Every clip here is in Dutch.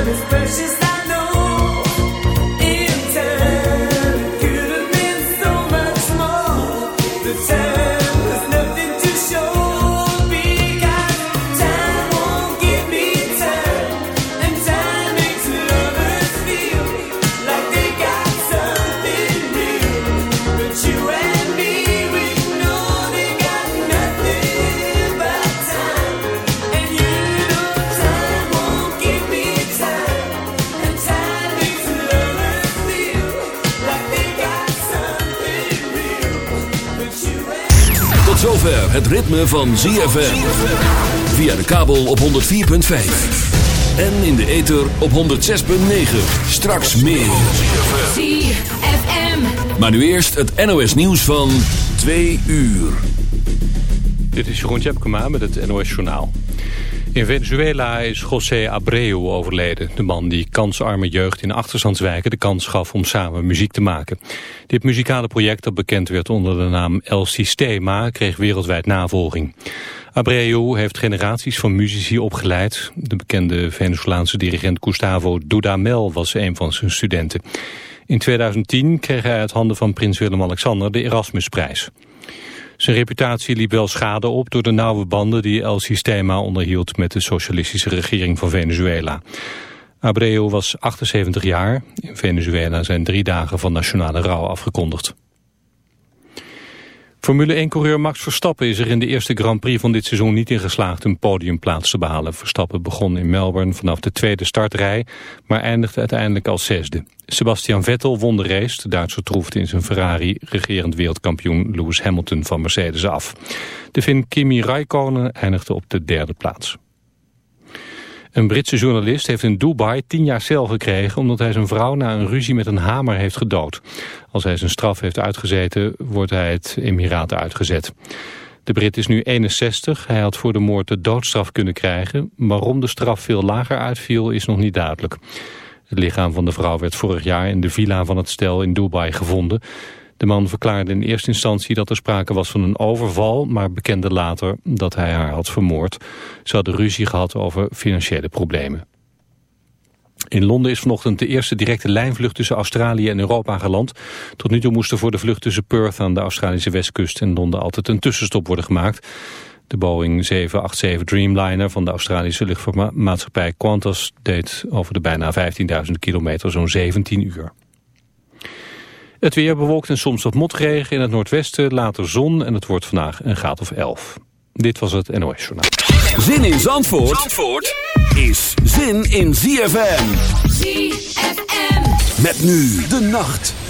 time is precious. Ritme van ZFM. Via de kabel op 104.5. En in de ether op 106.9. Straks meer. ZFM. Maar nu eerst het NOS nieuws van 2 uur. Dit is Jeroen Tjepkema met het NOS Journaal. In Venezuela is José Abreu overleden. De man die kansarme jeugd in achterstandswijken de kans gaf om samen muziek te maken. Dit muzikale project dat bekend werd onder de naam El Sistema kreeg wereldwijd navolging. Abreu heeft generaties van muzici opgeleid. De bekende Venezolaanse dirigent Gustavo Dudamel was een van zijn studenten. In 2010 kreeg hij uit handen van prins Willem-Alexander de Erasmusprijs. Zijn reputatie liep wel schade op door de nauwe banden die El Sistema onderhield met de socialistische regering van Venezuela. Abreu was 78 jaar. In Venezuela zijn drie dagen van nationale rouw afgekondigd. Formule 1-coureur Max Verstappen is er in de eerste Grand Prix van dit seizoen niet in geslaagd een podiumplaats te behalen. Verstappen begon in Melbourne vanaf de tweede startrij, maar eindigde uiteindelijk als zesde. Sebastian Vettel won de race. De Duitser troefde in zijn Ferrari regerend wereldkampioen Lewis Hamilton van Mercedes af. De Finn Kimi Raikkonen eindigde op de derde plaats. Een Britse journalist heeft in Dubai tien jaar cel gekregen... omdat hij zijn vrouw na een ruzie met een hamer heeft gedood. Als hij zijn straf heeft uitgezeten, wordt hij het Emiraten uitgezet. De Brit is nu 61. Hij had voor de moord de doodstraf kunnen krijgen. Waarom de straf veel lager uitviel, is nog niet duidelijk. Het lichaam van de vrouw werd vorig jaar in de villa van het stel in Dubai gevonden. De man verklaarde in eerste instantie dat er sprake was van een overval... maar bekende later dat hij haar had vermoord. Ze hadden ruzie gehad over financiële problemen. In Londen is vanochtend de eerste directe lijnvlucht tussen Australië en Europa geland. Tot nu toe moest er voor de vlucht tussen Perth aan de Australische westkust en Londen altijd een tussenstop worden gemaakt. De Boeing 787 Dreamliner van de Australische luchtvaartmaatschappij Qantas deed over de bijna 15.000 kilometer zo'n 17 uur. Het weer bewolkt en soms wat motregen in het noordwesten, later zon en het wordt vandaag een graad of 11. Dit was het NOS Journaal. Zin in Zandvoort, Zandvoort is zin in ZFM. ZFM. Met nu de nacht.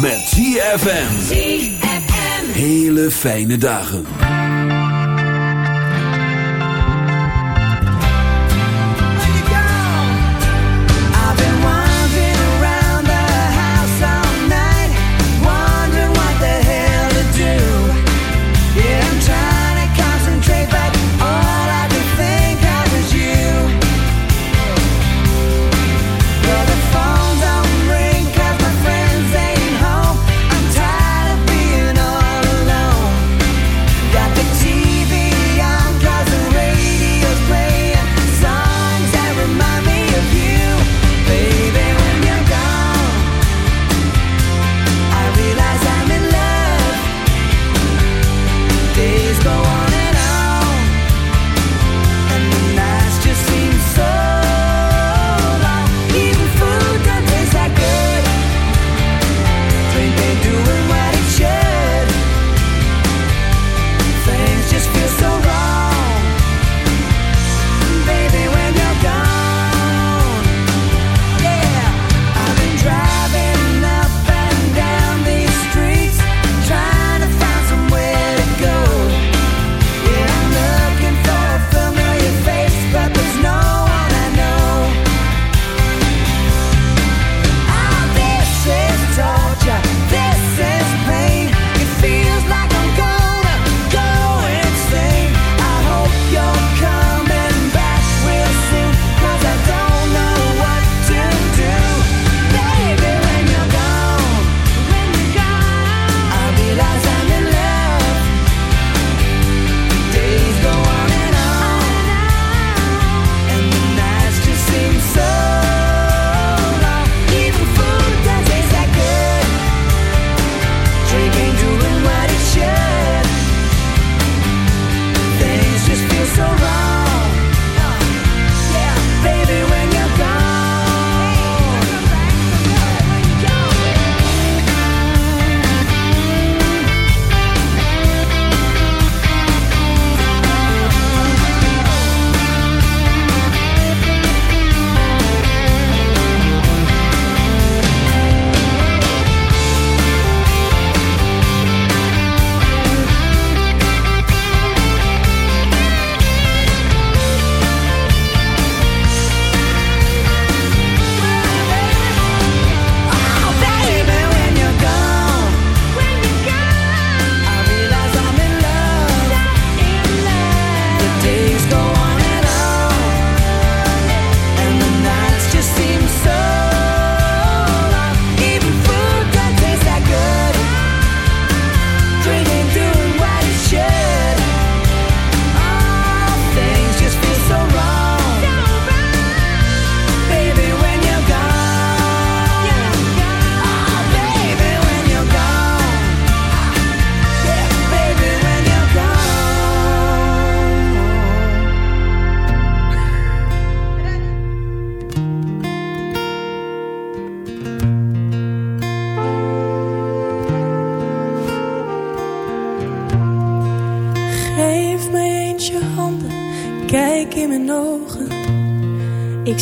Met ZFM. ZFM. Hele fijne dagen. I've been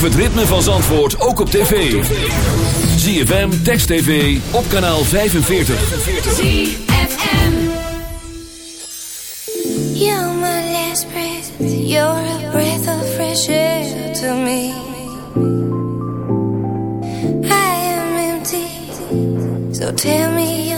Beleef het ritme van Zandvoort ook op tv. ZFM, Text TV, op kanaal 45. ZFM. You're my last breath. You're a breath of fresh air to me. I am empty, so tell me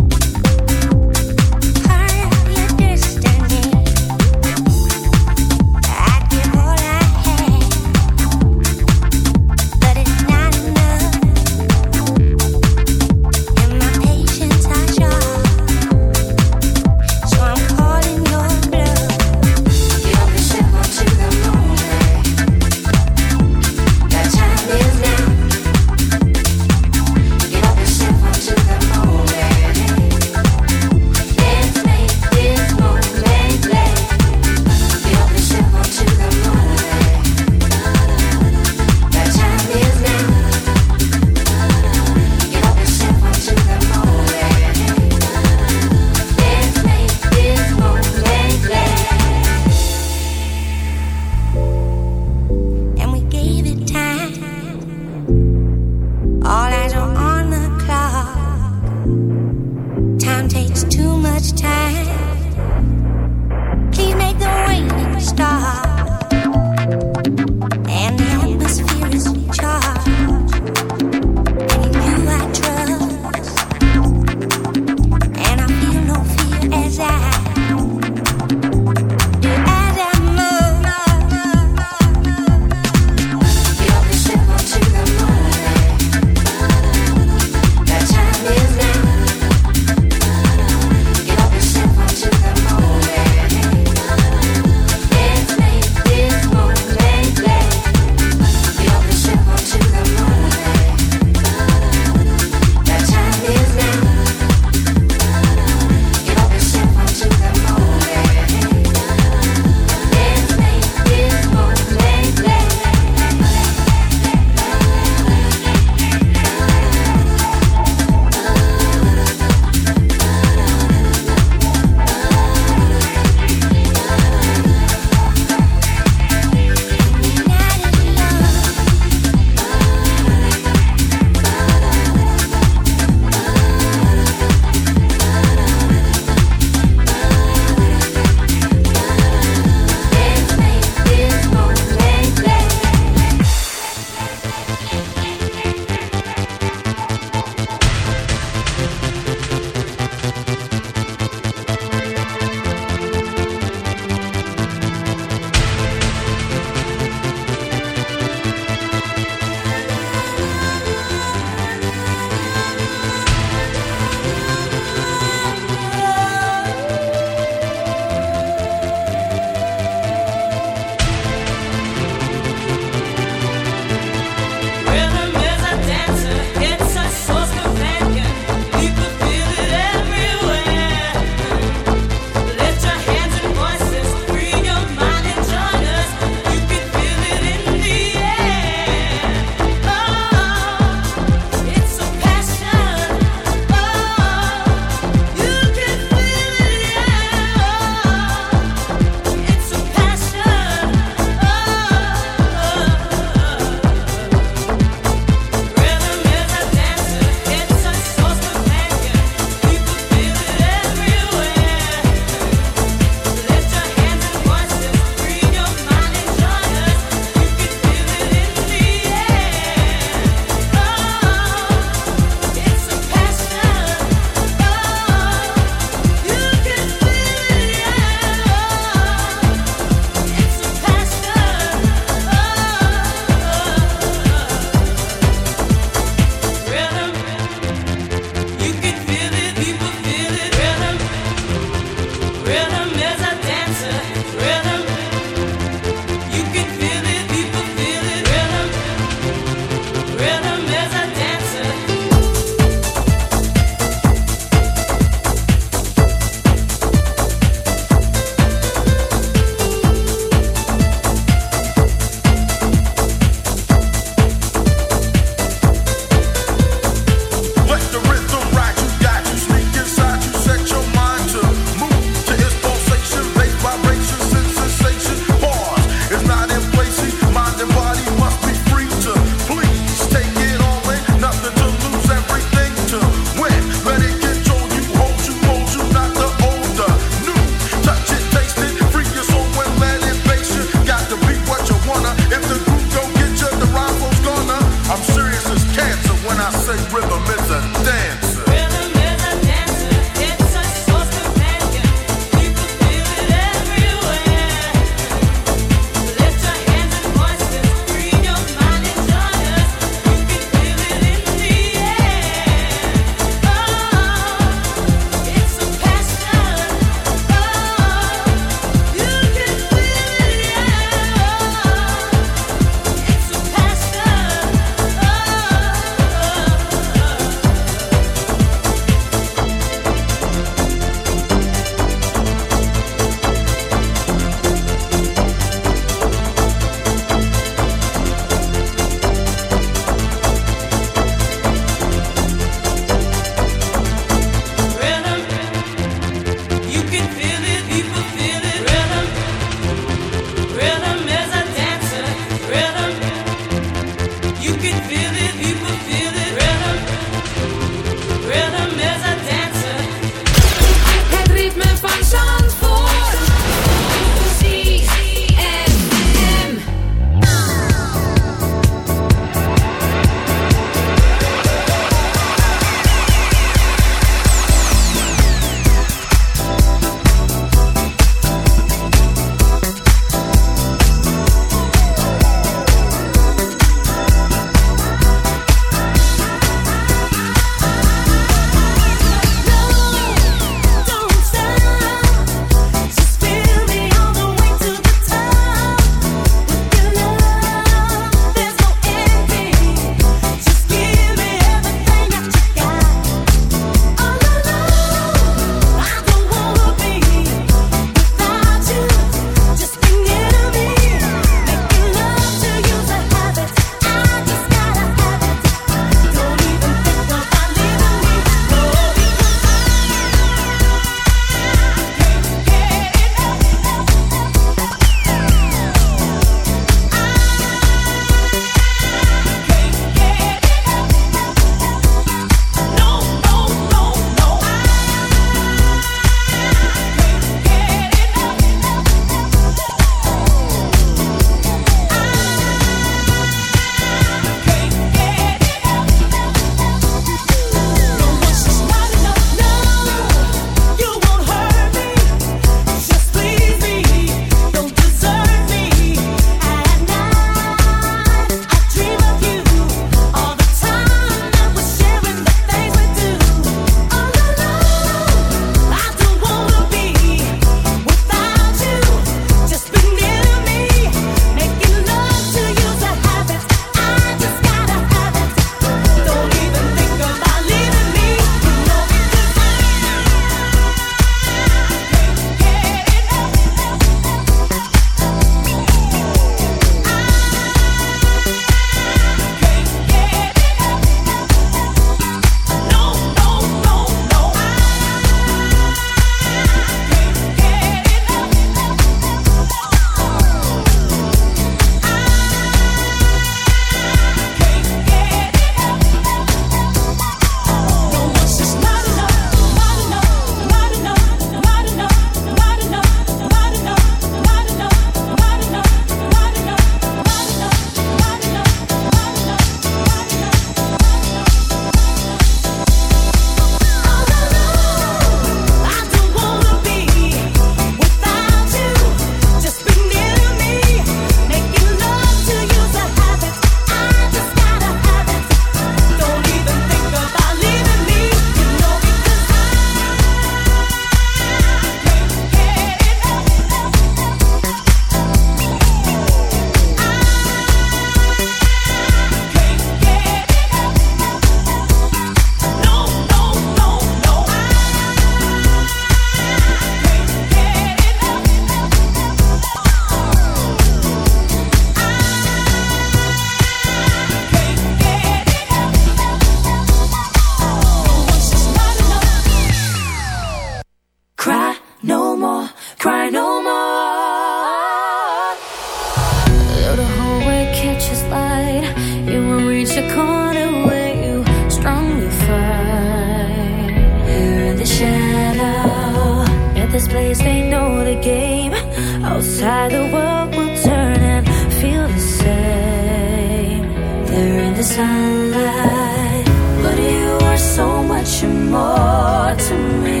sunlight. But you are so much more to me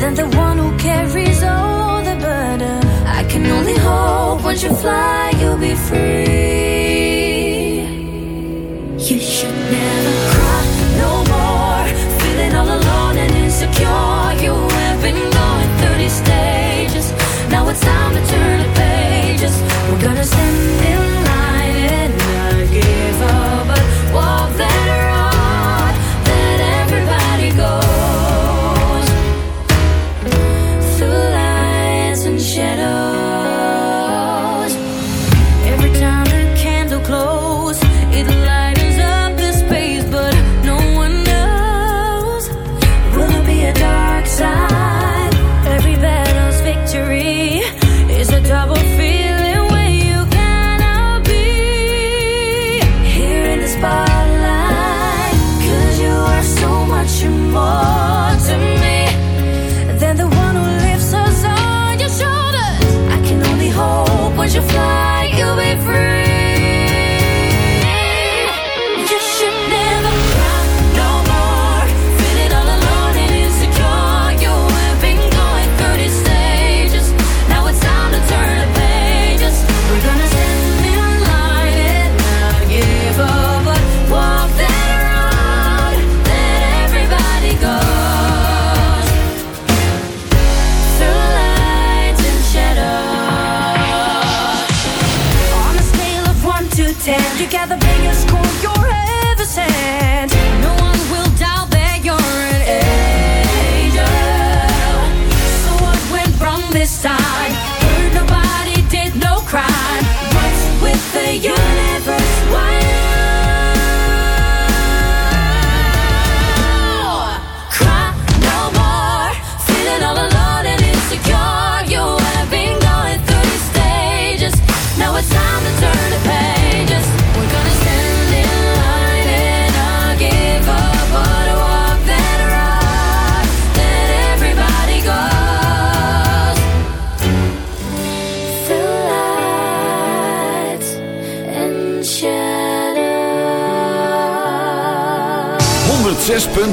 than the one who carries all the burden. I can only hope once you fly, you'll be free. You should never cry no more. Feeling all alone and insecure, you have been.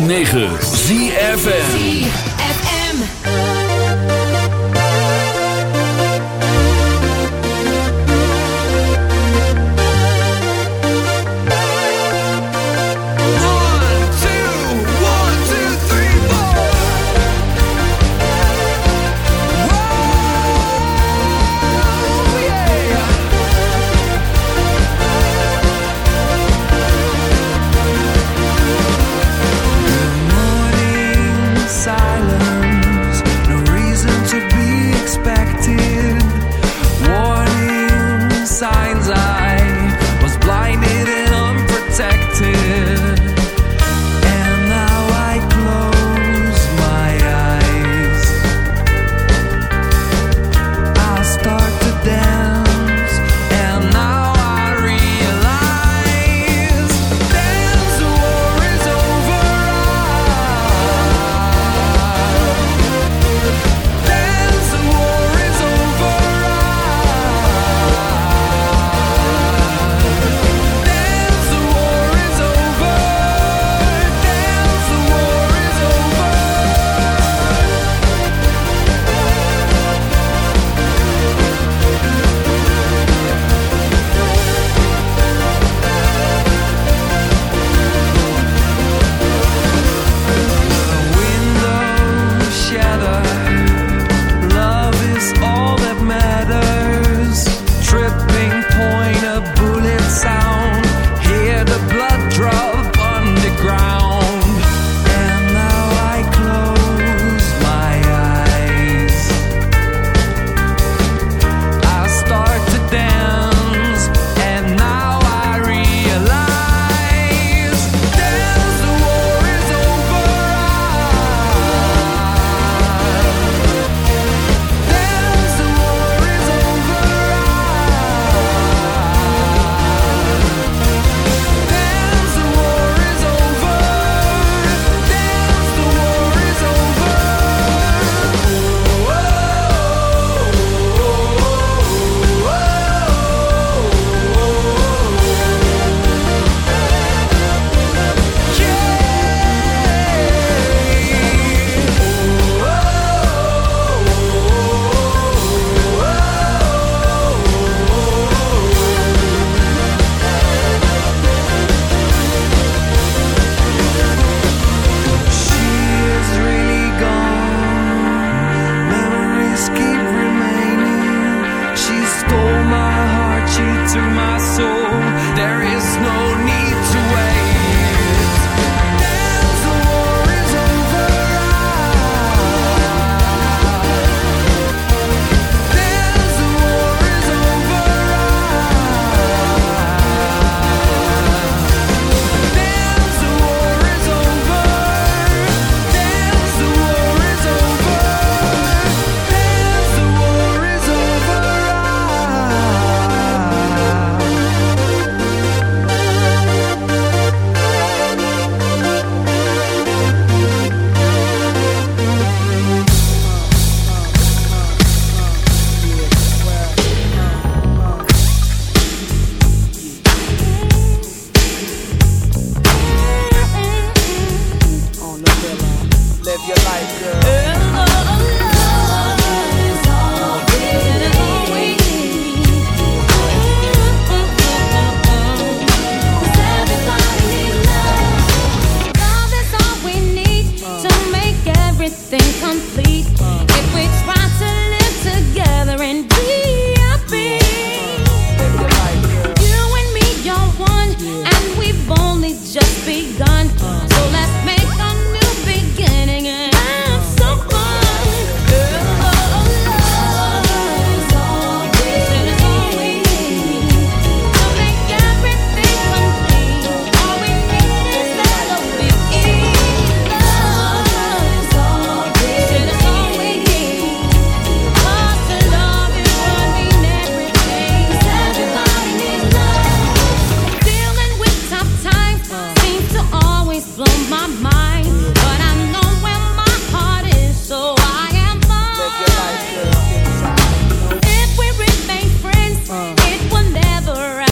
9.